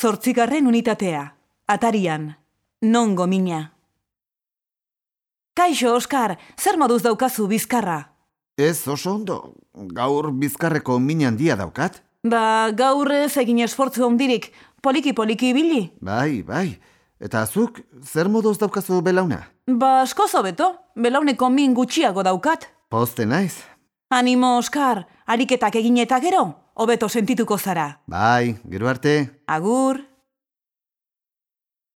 Zortzigarren unitatea. Atarian. Nongo mina. Kaixo, Oskar, zer moduz daukazu bizkarra? Ez oso ondo, gaur bizkarreko min handia daukat. Ba, gaur ez egin esfortzu ondirik, poliki-poliki ibili. Bai, bai. Eta zuk, zer moduz daukazu belauna? Ba, asko zobeto, belauneko min gutxiago daukat. Poste naiz. Animo, Oskar, ariketak egin eta gero, hobeto sentituko zara. Bai, gero arte. Agur.